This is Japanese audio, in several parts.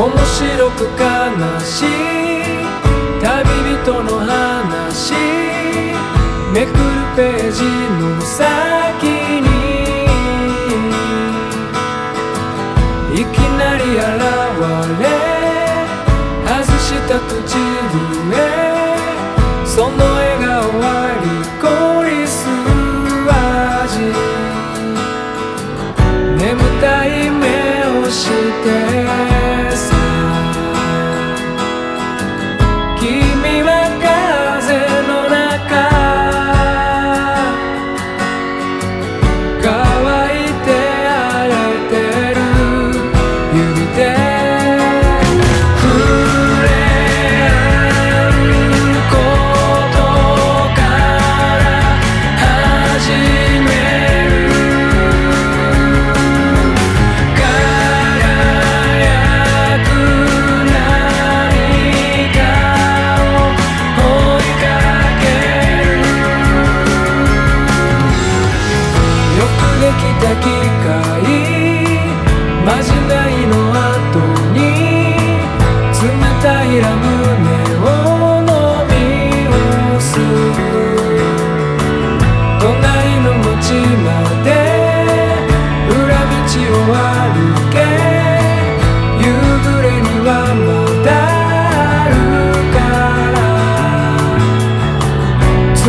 面白く悲しい。旅人の話。めくるページの先。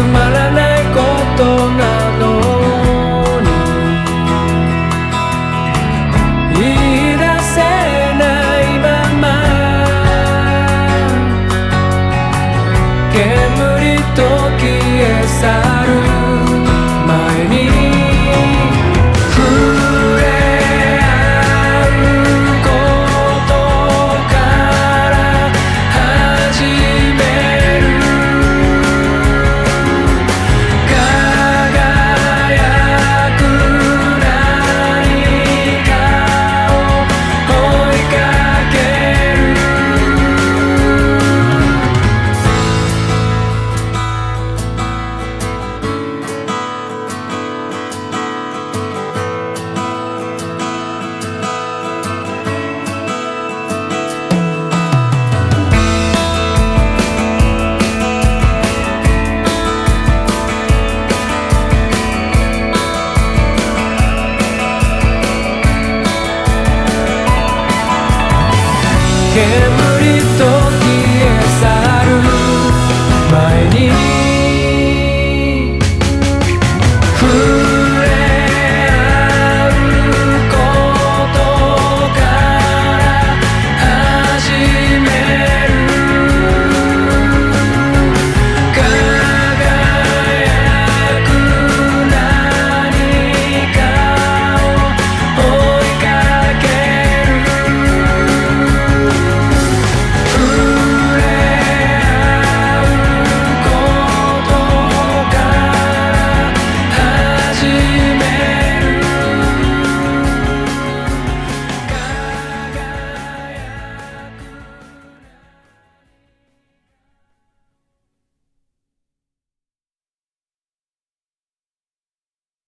つまらないことなのに言い出せないまま煙と消え去る